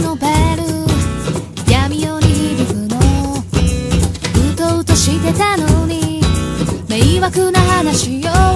のベル。闇を握るの。うとうとしてたのに。迷惑な話よ。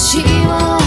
私を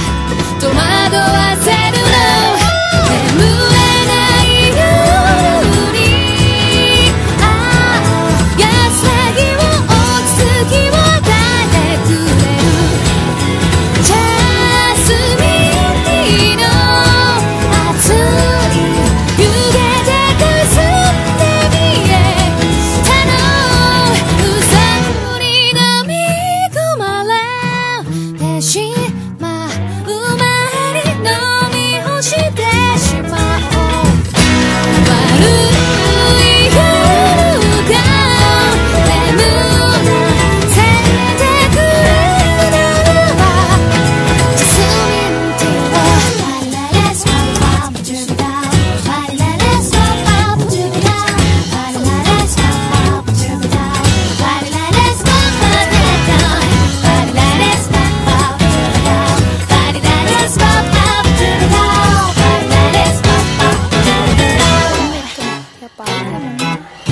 不能。